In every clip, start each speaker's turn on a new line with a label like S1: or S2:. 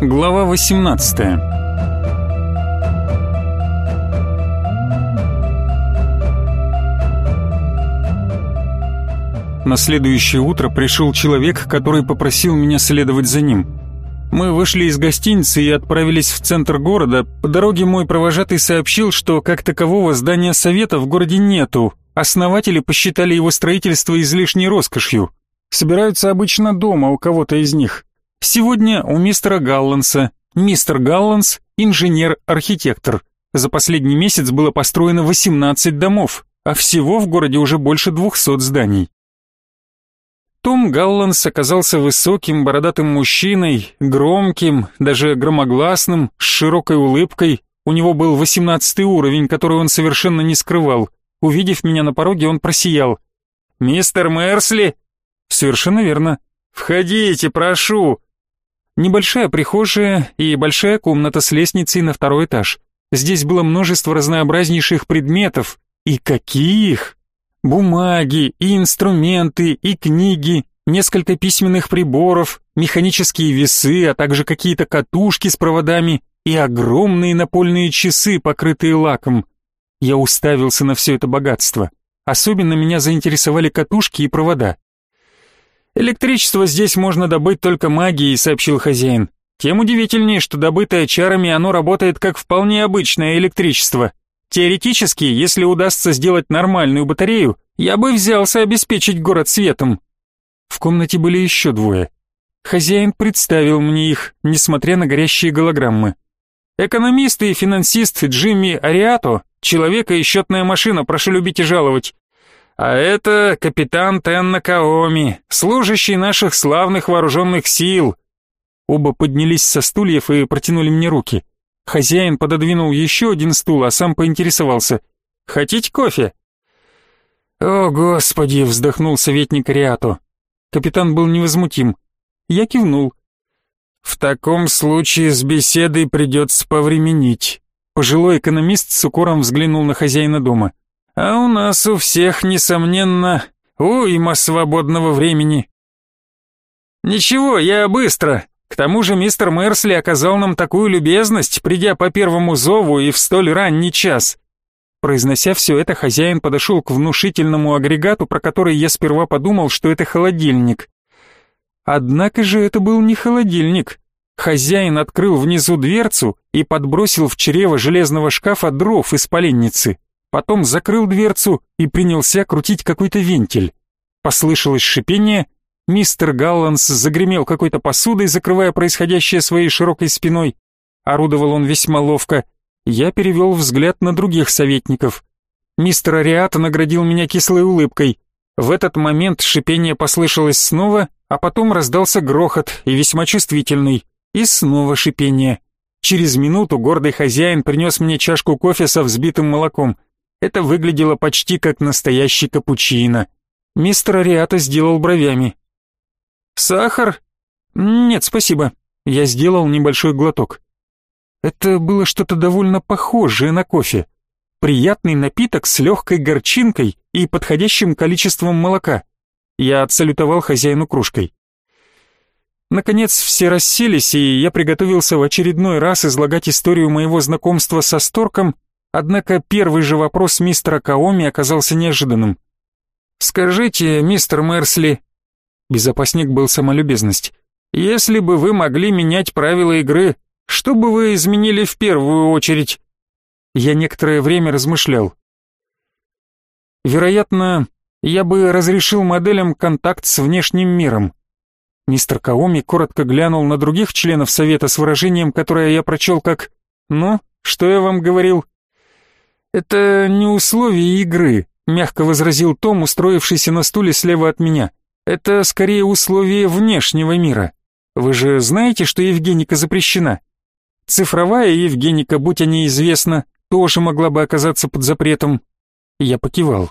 S1: Глава 18 На следующее утро пришел человек, который попросил меня следовать за ним. Мы вышли из гостиницы и отправились в центр города. По дороге мой провожатый сообщил, что как такового здания совета в городе нету. Основатели посчитали его строительство излишней роскошью. Собираются обычно дома у кого-то из них. Сегодня у мистера Галланса. Мистер Галланс – инженер-архитектор. За последний месяц было построено 18 домов, а всего в городе уже больше 200 зданий. Том Галланс оказался высоким, бородатым мужчиной, громким, даже громогласным, с широкой улыбкой. У него был восемнадцатый уровень, который он совершенно не скрывал. Увидев меня на пороге, он просиял. «Мистер Мерсли?» «Совершенно верно. Входите, прошу!» Небольшая прихожая и большая комната с лестницей на второй этаж. Здесь было множество разнообразнейших предметов. И каких! Бумаги, и инструменты, и книги, несколько письменных приборов, механические весы, а также какие-то катушки с проводами и огромные напольные часы, покрытые лаком. Я уставился на все это богатство. Особенно меня заинтересовали катушки и провода. «Электричество здесь можно добыть только магией», — сообщил хозяин. «Тем удивительнее, что добытое чарами оно работает как вполне обычное электричество. Теоретически, если удастся сделать нормальную батарею, я бы взялся обеспечить город светом». В комнате были еще двое. Хозяин представил мне их, несмотря на горящие голограммы. Экономист и финансист Джимми Ариато, человека и счетная машина, прошу любить и жаловать. А это капитан Тенна Каоми, служащий наших славных вооруженных сил. Оба поднялись со стульев и протянули мне руки. Хозяин пододвинул еще один стул, а сам поинтересовался. «Хотите кофе?» «О, Господи!» — вздохнул советник Риато. Капитан был невозмутим. Я кивнул. «В таком случае с беседой придется повременить». Пожилой экономист с укором взглянул на хозяина дома. А у нас у всех, несомненно, уйма свободного времени. Ничего, я быстро. К тому же мистер Мерсли оказал нам такую любезность, придя по первому зову и в столь ранний час. Произнося все это, хозяин подошел к внушительному агрегату, про который я сперва подумал, что это холодильник. Однако же это был не холодильник. Хозяин открыл внизу дверцу и подбросил в чрево железного шкафа дров из поленницы потом закрыл дверцу и принялся крутить какой-то вентиль. Послышалось шипение, мистер Галланс загремел какой-то посудой, закрывая происходящее своей широкой спиной. Орудовал он весьма ловко. Я перевел взгляд на других советников. Мистер Ариата наградил меня кислой улыбкой. В этот момент шипение послышалось снова, а потом раздался грохот, и весьма чувствительный. И снова шипение. Через минуту гордый хозяин принес мне чашку кофе со взбитым молоком — это выглядело почти как настоящий капучино. Мистер Ариата сделал бровями. «Сахар?» «Нет, спасибо». Я сделал небольшой глоток. Это было что-то довольно похожее на кофе. Приятный напиток с легкой горчинкой и подходящим количеством молока. Я отсалютовал хозяину кружкой. Наконец все расселись, и я приготовился в очередной раз излагать историю моего знакомства со Сторком Однако первый же вопрос мистера Каоми оказался неожиданным. «Скажите, мистер Мерсли...» Безопасник был самолюбезность. «Если бы вы могли менять правила игры, что бы вы изменили в первую очередь?» Я некоторое время размышлял. Вероятно, я бы разрешил моделям контакт с внешним миром. Мистер Каоми коротко глянул на других членов совета с выражением, которое я прочел как «Ну, что я вам говорил?» «Это не условие игры», — мягко возразил Том, устроившийся на стуле слева от меня. «Это скорее условие внешнего мира. Вы же знаете, что Евгеника запрещена? Цифровая Евгеника, будь они известна, тоже могла бы оказаться под запретом». Я покивал.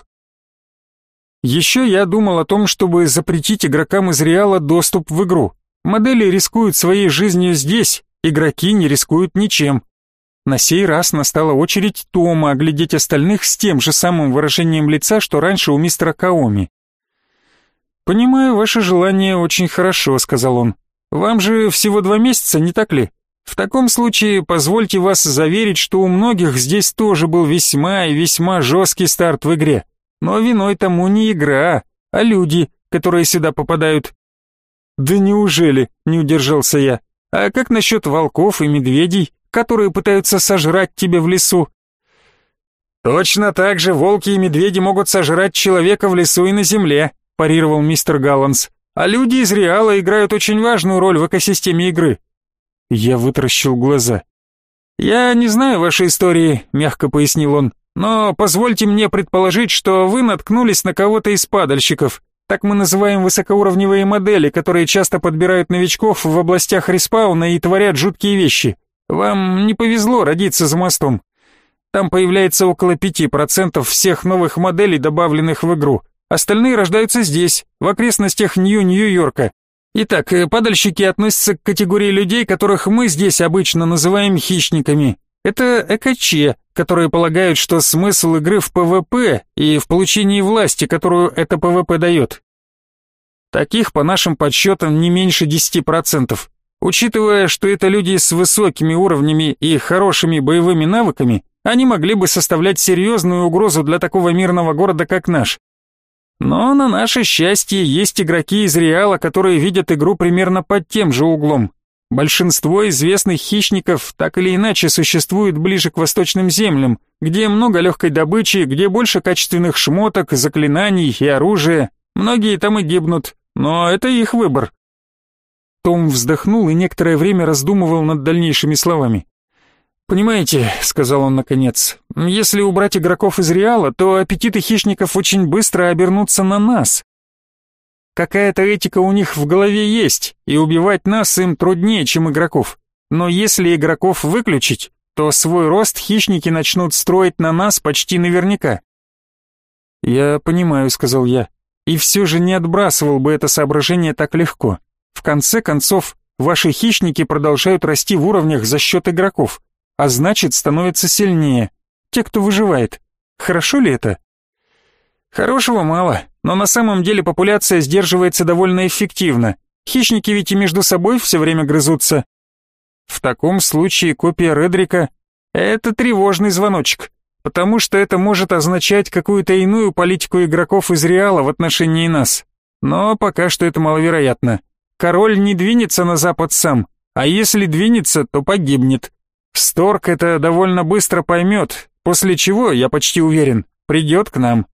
S1: Еще я думал о том, чтобы запретить игрокам из Реала доступ в игру. Модели рискуют своей жизнью здесь, игроки не рискуют ничем. На сей раз настала очередь Тома оглядеть остальных с тем же самым выражением лица, что раньше у мистера Каоми. «Понимаю ваше желание очень хорошо», — сказал он. «Вам же всего два месяца, не так ли? В таком случае позвольте вас заверить, что у многих здесь тоже был весьма и весьма жесткий старт в игре. Но виной тому не игра, а люди, которые сюда попадают. Да неужели, не удержался я. А как насчет волков и медведей, которые пытаются сожрать тебя в лесу? Точно так же волки и медведи могут сожрать человека в лесу и на земле, парировал мистер Галланс. А люди из Реала играют очень важную роль в экосистеме игры. Я вытаращил глаза. Я не знаю вашей истории, мягко пояснил он. Но позвольте мне предположить, что вы наткнулись на кого-то из падальщиков. Так мы называем высокоуровневые модели, которые часто подбирают новичков в областях респауна и творят жуткие вещи. Вам не повезло родиться за мостом. Там появляется около 5% всех новых моделей, добавленных в игру. Остальные рождаются здесь, в окрестностях Нью-Нью-Йорка. Итак, э, падальщики относятся к категории людей, которых мы здесь обычно называем хищниками. Это ЭКЧ, которые полагают, что смысл игры в ПВП и в получении власти, которую это ПВП дает. Таких, по нашим подсчетам, не меньше 10%. Учитывая, что это люди с высокими уровнями и хорошими боевыми навыками, они могли бы составлять серьезную угрозу для такого мирного города, как наш. Но на наше счастье есть игроки из Реала, которые видят игру примерно под тем же углом. Большинство известных хищников так или иначе существуют ближе к восточным землям, где много легкой добычи, где больше качественных шмоток, заклинаний и оружия. Многие там и гибнут, но это их выбор. Том вздохнул и некоторое время раздумывал над дальнейшими словами. «Понимаете», — сказал он наконец, — «если убрать игроков из Реала, то аппетиты хищников очень быстро обернутся на нас. Какая-то этика у них в голове есть, и убивать нас им труднее, чем игроков. Но если игроков выключить, то свой рост хищники начнут строить на нас почти наверняка. «Я понимаю», — сказал я, — «и все же не отбрасывал бы это соображение так легко. В конце концов, ваши хищники продолжают расти в уровнях за счет игроков, а значит, становятся сильнее. Те, кто выживает. Хорошо ли это?» Хорошего мало, но на самом деле популяция сдерживается довольно эффективно. Хищники ведь и между собой все время грызутся. В таком случае копия Редрика — это тревожный звоночек, потому что это может означать какую-то иную политику игроков из Реала в отношении нас. Но пока что это маловероятно. Король не двинется на запад сам, а если двинется, то погибнет. Сторг это довольно быстро поймет, после чего, я почти уверен, придет к нам.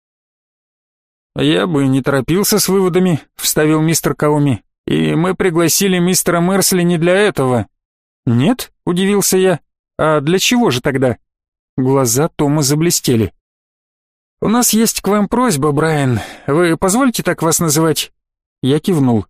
S1: «Я бы не торопился с выводами», — вставил мистер Кауми. «И мы пригласили мистера Мерсли не для этого». «Нет?» — удивился я. «А для чего же тогда?» Глаза Тома заблестели. «У нас есть к вам просьба, Брайан. Вы позволите так вас называть?» Я кивнул.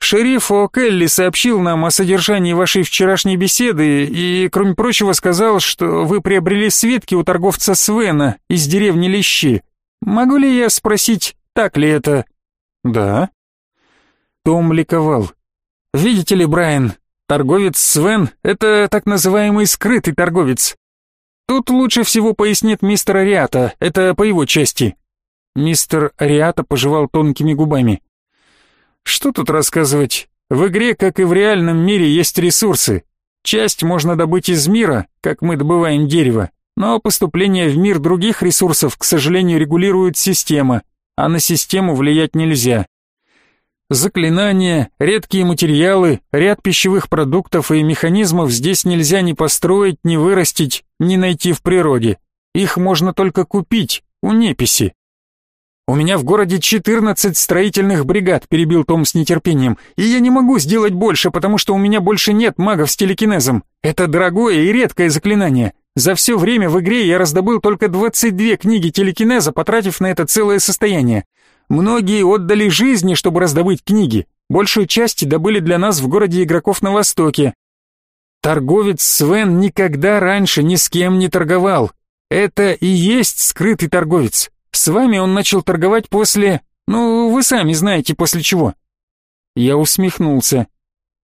S1: «Шериф О'Келли сообщил нам о содержании вашей вчерашней беседы и, кроме прочего, сказал, что вы приобрели свитки у торговца Свена из деревни Лещи. Могу ли я спросить, так ли это? Да. Том ликовал. Видите ли, Брайан, торговец Свен — это так называемый скрытый торговец. Тут лучше всего пояснит мистер Ариата, это по его части. Мистер Ариата пожевал тонкими губами. Что тут рассказывать? В игре, как и в реальном мире, есть ресурсы. Часть можно добыть из мира, как мы добываем дерево, но поступление в мир других ресурсов, к сожалению, регулирует система, а на систему влиять нельзя. Заклинания, редкие материалы, ряд пищевых продуктов и механизмов здесь нельзя ни построить, ни вырастить, ни найти в природе. Их можно только купить у неписи. «У меня в городе 14 строительных бригад», — перебил Том с нетерпением, «и я не могу сделать больше, потому что у меня больше нет магов с телекинезом. Это дорогое и редкое заклинание. За все время в игре я раздобыл только 22 книги телекинеза, потратив на это целое состояние. Многие отдали жизни, чтобы раздобыть книги. Большую часть добыли для нас в городе игроков на Востоке. Торговец Свен никогда раньше ни с кем не торговал. Это и есть скрытый торговец. С вами он начал торговать после... Ну, вы сами знаете, после чего. Я усмехнулся.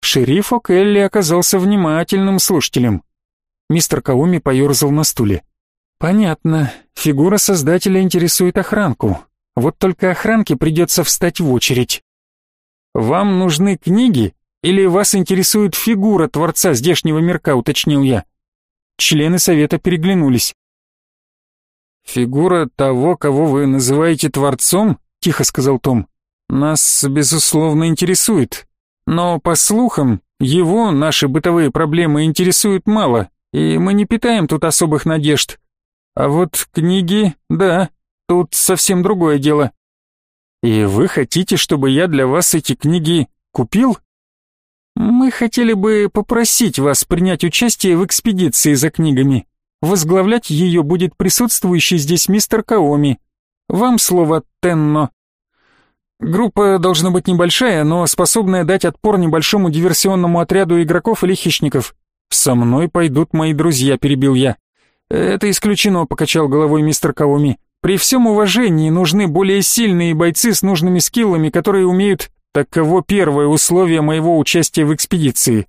S1: Шериф О'Келли оказался внимательным слушателем. Мистер Кауми поерзал на стуле. «Понятно. Фигура создателя интересует охранку. Вот только охранке придется встать в очередь. Вам нужны книги Или вас интересует фигура творца здешнего мирка, уточнил я. Члены совета переглянулись. «Фигура того, кого вы называете творцом?» — тихо сказал Том. «Нас, безусловно, интересует. Но, по слухам, его наши бытовые проблемы интересуют мало, и мы не питаем тут особых надежд. А вот книги, да, тут совсем другое дело. И вы хотите, чтобы я для вас эти книги купил? Мы хотели бы попросить вас принять участие в экспедиции за книгами. Возглавлять ее будет присутствующий здесь мистер Каоми. Вам слово Тенно. Группа должна быть небольшая, но способная дать отпор небольшому диверсионному отряду игроков или хищников. Со мной пойдут мои друзья, перебил я. Это исключено, покачал головой мистер Каоми. При всем уважении нужны более сильные бойцы с нужными скиллами, которые умеют Таково первое условие моего участия в экспедиции.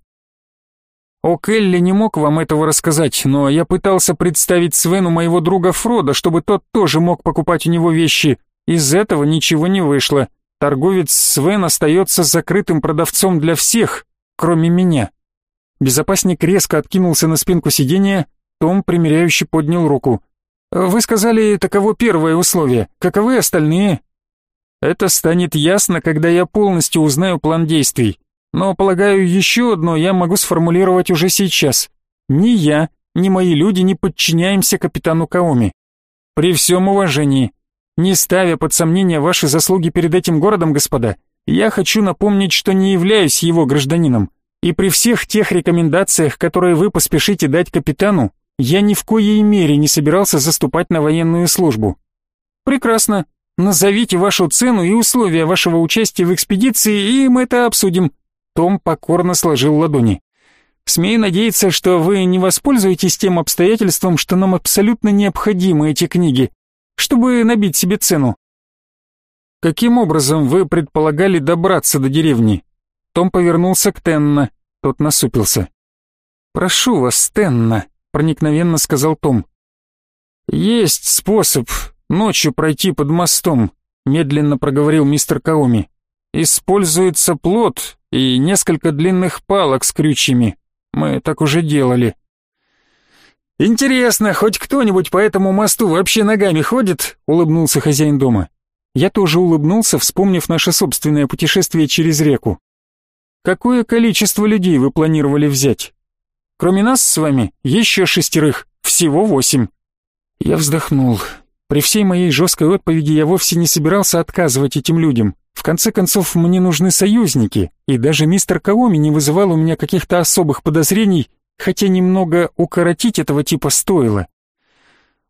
S1: О Келли не мог вам этого рассказать, но я пытался представить Свену моего друга Фрода, чтобы тот тоже мог покупать у него вещи. Из этого ничего не вышло. Торговец Свен остается закрытым продавцом для всех, кроме меня. Безопасник резко откинулся на спинку сиденья, Том примиряюще поднял руку. «Вы сказали, таково первое условие. Каковы остальные?» Это станет ясно, когда я полностью узнаю план действий. Но, полагаю, еще одно я могу сформулировать уже сейчас. Ни я, ни мои люди не подчиняемся капитану Каоми. При всем уважении, не ставя под сомнение ваши заслуги перед этим городом, господа, я хочу напомнить, что не являюсь его гражданином. И при всех тех рекомендациях, которые вы поспешите дать капитану, я ни в коей мере не собирался заступать на военную службу. Прекрасно. Назовите вашу цену и условия вашего участия в экспедиции, и мы это обсудим». Том покорно сложил ладони. «Смею надеяться, что вы не воспользуетесь тем обстоятельством, что нам абсолютно необходимы эти книги, чтобы набить себе цену». «Каким образом вы предполагали добраться до деревни?» Том повернулся к Тенна, тот насупился. «Прошу вас, Тенна», — проникновенно сказал Том. «Есть способ, ночью пройти под мостом», — медленно проговорил мистер Каоми. «Используется плот и несколько длинных палок с крючьями. Мы так уже делали». «Интересно, хоть кто-нибудь по этому мосту вообще ногами ходит?» — улыбнулся хозяин дома. Я тоже улыбнулся, вспомнив наше собственное путешествие через реку. «Какое количество людей вы планировали взять?» «Кроме нас с вами, еще шестерых, всего восемь». Я вздохнул. При всей моей жесткой отповеди я вовсе не собирался отказывать этим людям. В конце концов, мне нужны союзники, и даже мистер Каоми не вызывал у меня каких-то особых подозрений, хотя немного укоротить этого типа стоило.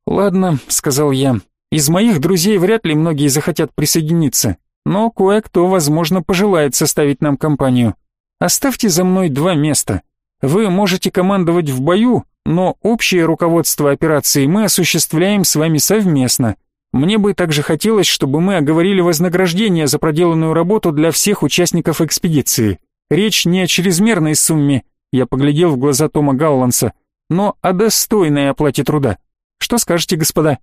S1: «Ладно», — сказал я, — «из моих друзей вряд ли многие захотят присоединиться, но кое-кто, возможно, пожелает составить нам компанию. Оставьте за мной два места. Вы можете командовать в бою, но общее руководство операцией мы осуществляем с вами совместно. Мне бы также хотелось, чтобы мы оговорили вознаграждение за проделанную работу для всех участников экспедиции. Речь не о чрезмерной сумме, я поглядел в глаза Тома Галланса, но о достойной оплате труда. Что скажете, господа?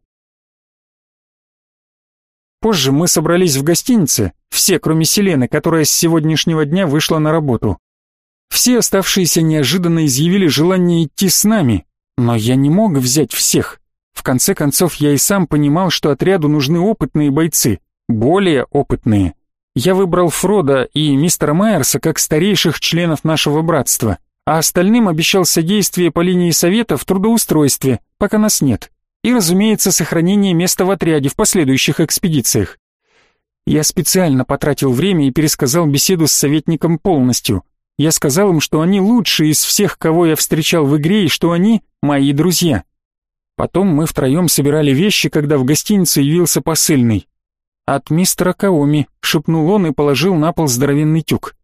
S1: Позже мы собрались в гостинице, все, кроме Селены, которая с сегодняшнего дня вышла на работу. Все оставшиеся неожиданно изъявили желание идти с нами, но я не мог взять всех. В конце концов, я и сам понимал, что отряду нужны опытные бойцы, более опытные. Я выбрал Фрода и мистера Майерса как старейших членов нашего братства, а остальным обещал содействие по линии совета в трудоустройстве, пока нас нет, и, разумеется, сохранение места в отряде в последующих экспедициях. Я специально потратил время и пересказал беседу с советником полностью. Я сказал им, что они лучшие из всех, кого я встречал в игре, и что они мои друзья. Потом мы втроем собирали вещи, когда в гостиницу явился посыльный. «От мистера Каоми», — шепнул он и положил на пол здоровенный тюк.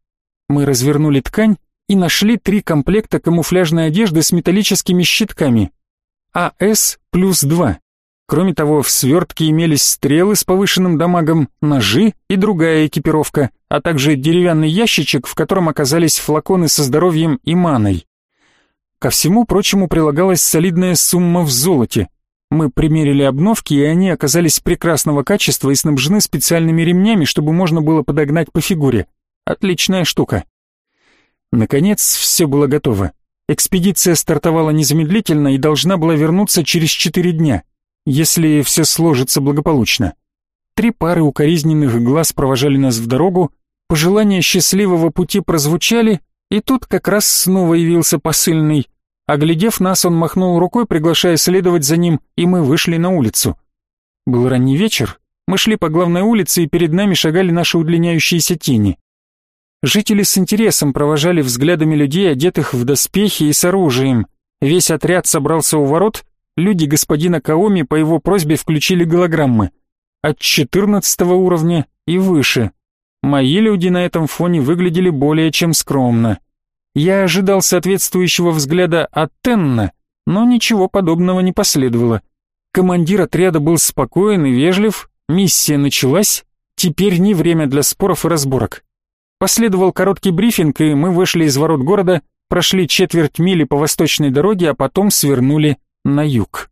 S1: Мы развернули ткань и нашли три комплекта камуфляжной одежды с металлическими щитками. АС плюс два. Кроме того, в свертке имелись стрелы с повышенным дамагом, ножи и другая экипировка, а также деревянный ящичек, в котором оказались флаконы со здоровьем и маной. Ко всему прочему прилагалась солидная сумма в золоте. Мы примерили обновки, и они оказались прекрасного качества и снабжены специальными ремнями, чтобы можно было подогнать по фигуре. Отличная штука. Наконец, все было готово. Экспедиция стартовала незамедлительно и должна была вернуться через четыре дня, если все сложится благополучно. Три пары укоризненных глаз провожали нас в дорогу, пожелания счастливого пути прозвучали, и тут как раз снова явился посыльный. Оглядев нас, он махнул рукой, приглашая следовать за ним, и мы вышли на улицу. Был ранний вечер, мы шли по главной улице, и перед нами шагали наши удлиняющиеся тени. Жители с интересом провожали взглядами людей, одетых в доспехи и с оружием. Весь отряд собрался у ворот, люди господина Каоми по его просьбе включили голограммы — от 14 уровня и выше. Мои люди на этом фоне выглядели более чем скромно. Я ожидал соответствующего взгляда от Тенна, но ничего подобного не последовало. Командир отряда был спокоен и вежлив, миссия началась, теперь не время для споров и разборок. Последовал короткий брифинг, и мы вышли из ворот города, прошли четверть мили по восточной дороге, а потом свернули на юг.